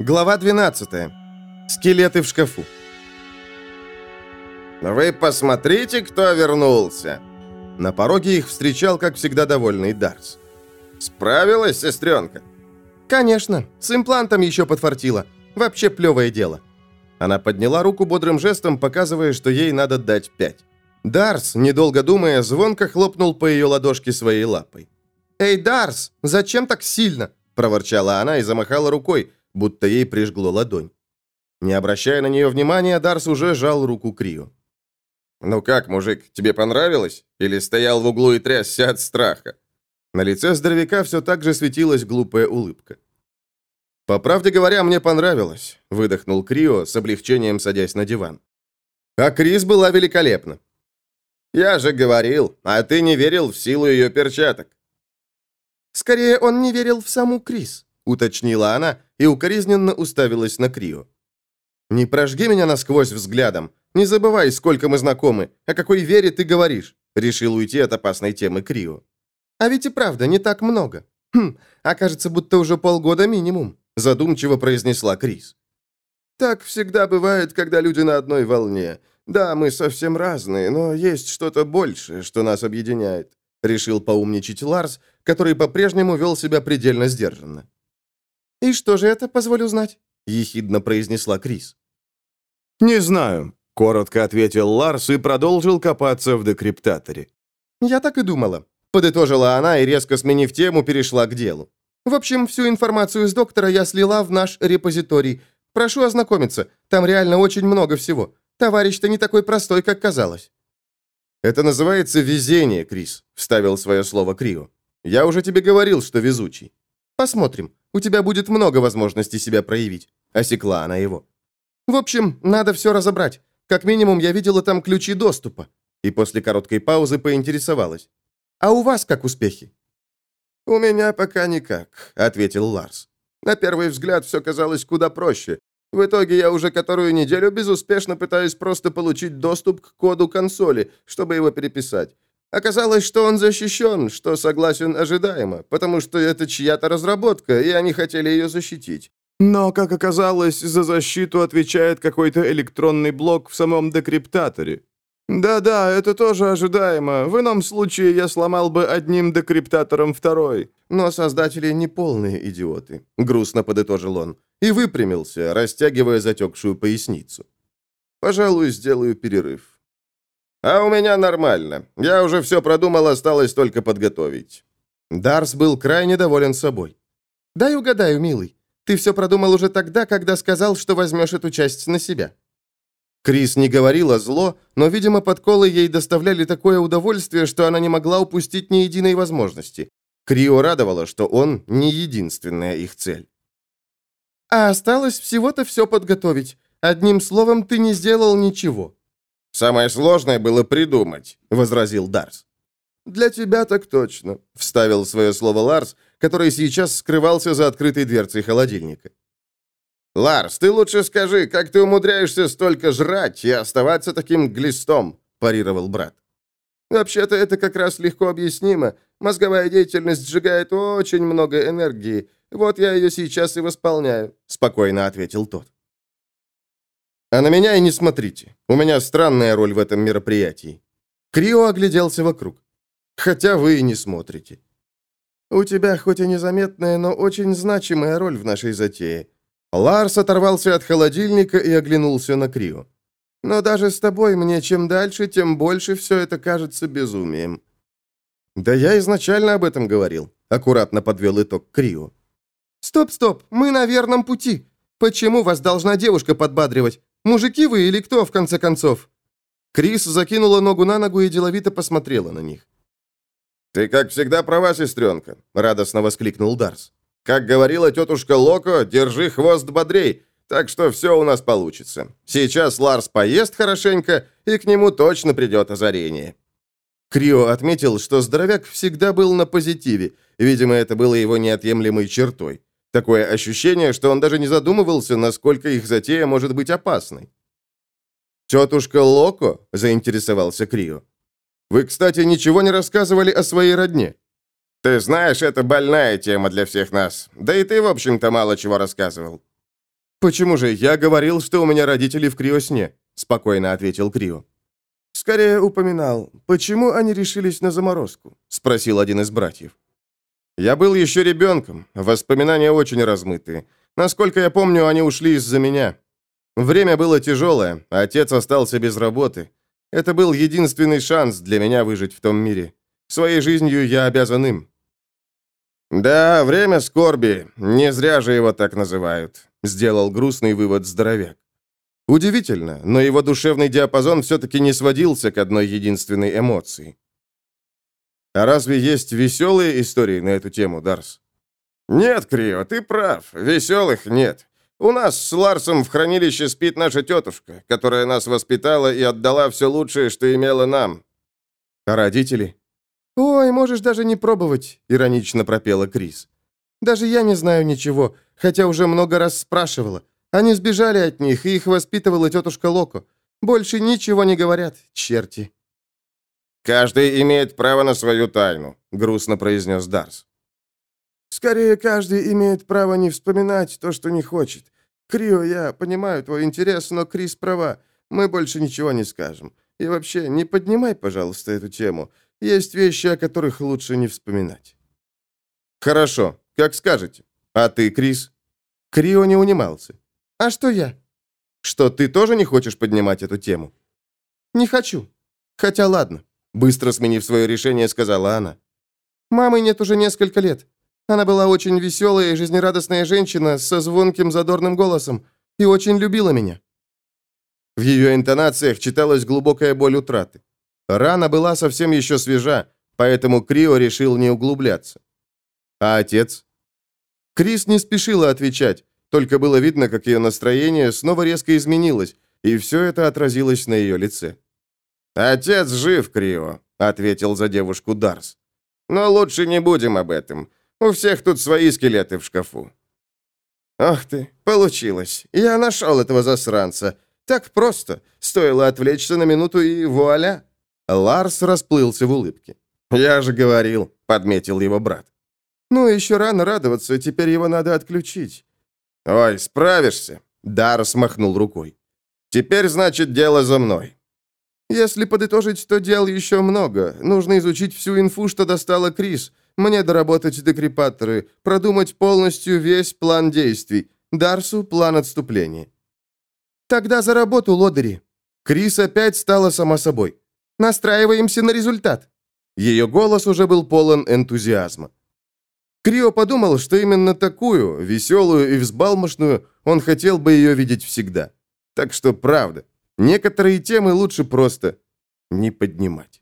Глава 12. Скелеты в шкафу. «Вы посмотрите, кто вернулся!» На пороге их встречал, как всегда, довольный Дарс. «Справилась, сестренка?» «Конечно. С имплантом еще подфартило. Вообще плевое дело». Она подняла руку бодрым жестом, показывая, что ей надо дать пять. Дарс, недолго думая, звонко хлопнул по ее ладошке своей лапой. «Эй, Дарс, зачем так сильно?» – проворчала она и замахала рукой, будто ей прижгло ладонь. Не обращая на нее внимания, Дарс уже жал руку Крио. «Ну как, мужик, тебе понравилось? Или стоял в углу и трясся от страха?» На лице здоровяка все так же светилась глупая улыбка. «По правде говоря, мне понравилось», — выдохнул Крио, с облегчением садясь на диван. «А Крис была великолепна». «Я же говорил, а ты не верил в силу ее перчаток». «Скорее, он не верил в саму Крис», — уточнила она и укоризненно уставилась на Крио. «Не прожги меня насквозь взглядом. Не забывай, сколько мы знакомы. О какой вере ты говоришь?» Решил уйти от опасной темы Крио. «А ведь и правда, не так много. Хм, окажется, будто уже полгода минимум», задумчиво произнесла Крис. «Так всегда бывает, когда люди на одной волне. Да, мы совсем разные, но есть что-то большее, что нас объединяет», решил поумничать Ларс, который по-прежнему вел себя предельно сдержанно. «И что же это, позволю знать?» ехидно произнесла Крис. «Не знаю», — коротко ответил Ларс и продолжил копаться в декриптаторе. «Я так и думала», — подытожила она и, резко сменив тему, перешла к делу. «В общем, всю информацию из доктора я слила в наш репозиторий. Прошу ознакомиться, там реально очень много всего. Товарищ-то не такой простой, как казалось». «Это называется везение, Крис», — вставил свое слово Крио. «Я уже тебе говорил, что везучий». «Посмотрим. У тебя будет много возможностей себя проявить», — осекла она его. «В общем, надо все разобрать. Как минимум, я видела там ключи доступа». И после короткой паузы поинтересовалась. «А у вас как успехи?» «У меня пока никак», — ответил Ларс. «На первый взгляд все казалось куда проще. В итоге я уже которую неделю безуспешно пытаюсь просто получить доступ к коду консоли, чтобы его переписать. Оказалось, что он защищен, что согласен ожидаемо, потому что это чья-то разработка, и они хотели ее защитить. Но, как оказалось, за защиту отвечает какой-то электронный блок в самом декриптаторе. Да-да, это тоже ожидаемо. В ином случае я сломал бы одним декриптатором второй. Но создатели не полные идиоты, грустно подытожил он, и выпрямился, растягивая затекшую поясницу. Пожалуй, сделаю перерыв. «А у меня нормально. Я уже все продумал, осталось только подготовить». Дарс был крайне доволен собой. «Дай угадаю, милый. Ты все продумал уже тогда, когда сказал, что возьмешь эту часть на себя». Крис не говорила зло, но, видимо, подколы ей доставляли такое удовольствие, что она не могла упустить ни единой возможности. Крио радовало, что он не единственная их цель. «А осталось всего-то все подготовить. Одним словом, ты не сделал ничего», «Самое сложное было придумать», — возразил Дарс. «Для тебя так точно», — вставил свое слово Ларс, который сейчас скрывался за открытой дверцей холодильника. «Ларс, ты лучше скажи, как ты умудряешься столько жрать и оставаться таким глистом?» – парировал брат. «Вообще-то это как раз легко объяснимо. Мозговая деятельность сжигает очень много энергии. Вот я ее сейчас и восполняю», – спокойно ответил тот. А на меня и не смотрите. У меня странная роль в этом мероприятии. Крио огляделся вокруг. Хотя вы и не смотрите. У тебя хоть и незаметная, но очень значимая роль в нашей затее. Ларс оторвался от холодильника и оглянулся на Крио. Но даже с тобой мне чем дальше, тем больше все это кажется безумием. Да я изначально об этом говорил, аккуратно подвел итог Крио. Стоп, стоп, мы на верном пути. Почему вас должна девушка подбадривать? Мужики вы или кто, в конце концов?» Крис закинула ногу на ногу и деловито посмотрела на них. «Ты, как всегда, права, сестренка», — радостно воскликнул Дарс. «Как говорила тетушка Локо, держи хвост бодрей, так что все у нас получится. Сейчас Ларс поест хорошенько, и к нему точно придет озарение». Крио отметил, что здоровяк всегда был на позитиве, видимо, это было его неотъемлемой чертой. Такое ощущение, что он даже не задумывался, насколько их затея может быть опасной. «Тетушка Локо?» – заинтересовался Крио. «Вы, кстати, ничего не рассказывали о своей родне?» «Ты знаешь, это больная тема для всех нас. Да и ты, в общем-то, мало чего рассказывал». «Почему же? Я говорил, что у меня родители в криосне», — спокойно ответил Крио. «Скорее упоминал. Почему они решились на заморозку?» — спросил один из братьев. «Я был еще ребенком. Воспоминания очень размытые. Насколько я помню, они ушли из-за меня. Время было тяжелое, отец остался без работы. Это был единственный шанс для меня выжить в том мире. Своей жизнью я обязан им». «Да, время скорби. Не зря же его так называют», — сделал грустный вывод здоровяк. Удивительно, но его душевный диапазон все-таки не сводился к одной единственной эмоции. А разве есть веселые истории на эту тему, Дарс? Нет, Крио, ты прав. Веселых нет. У нас с Ларсом в хранилище спит наша тетушка, которая нас воспитала и отдала все лучшее, что имела нам. А родители? «Ой, можешь даже не пробовать», — иронично пропела Крис. «Даже я не знаю ничего, хотя уже много раз спрашивала. Они сбежали от них, и их воспитывала тетушка Локо. Больше ничего не говорят, черти». «Каждый имеет право на свою тайну», — грустно произнес Дарс. «Скорее, каждый имеет право не вспоминать то, что не хочет. Крио, я понимаю твой интерес, но Крис права. Мы больше ничего не скажем. И вообще, не поднимай, пожалуйста, эту тему. Есть вещи, о которых лучше не вспоминать». «Хорошо, как скажете. А ты, Крис?» Крио не унимался. «А что я?» «Что, ты тоже не хочешь поднимать эту тему?» «Не хочу. Хотя ладно», — быстро сменив свое решение, сказала она. «Мамы нет уже несколько лет. Она была очень веселая и жизнерадостная женщина со звонким задорным голосом и очень любила меня». В ее интонациях читалась глубокая боль утраты. Рана была совсем еще свежа, поэтому Крио решил не углубляться. А отец? Крис не спешила отвечать, только было видно, как ее настроение снова резко изменилось, и все это отразилось на ее лице. «Отец жив, Крио», — ответил за девушку Дарс. «Но лучше не будем об этом. У всех тут свои скелеты в шкафу». «Ах ты, получилось. Я нашел этого засранца. Так просто. Стоило отвлечься на минуту и вуаля». Ларс расплылся в улыбке. «Я же говорил», — подметил его брат. «Ну, еще рано радоваться, теперь его надо отключить». «Ой, справишься», — Дарс махнул рукой. «Теперь, значит, дело за мной». «Если подытожить, то дел еще много. Нужно изучить всю инфу, что достала Крис. Мне доработать декрепаторы, продумать полностью весь план действий. Дарсу — план отступления». «Тогда за работу, лодыри». Крис опять стала сама собой. Настраиваемся на результат». Ее голос уже был полон энтузиазма. Крио подумал, что именно такую, веселую и взбалмошную, он хотел бы ее видеть всегда. Так что правда, некоторые темы лучше просто не поднимать.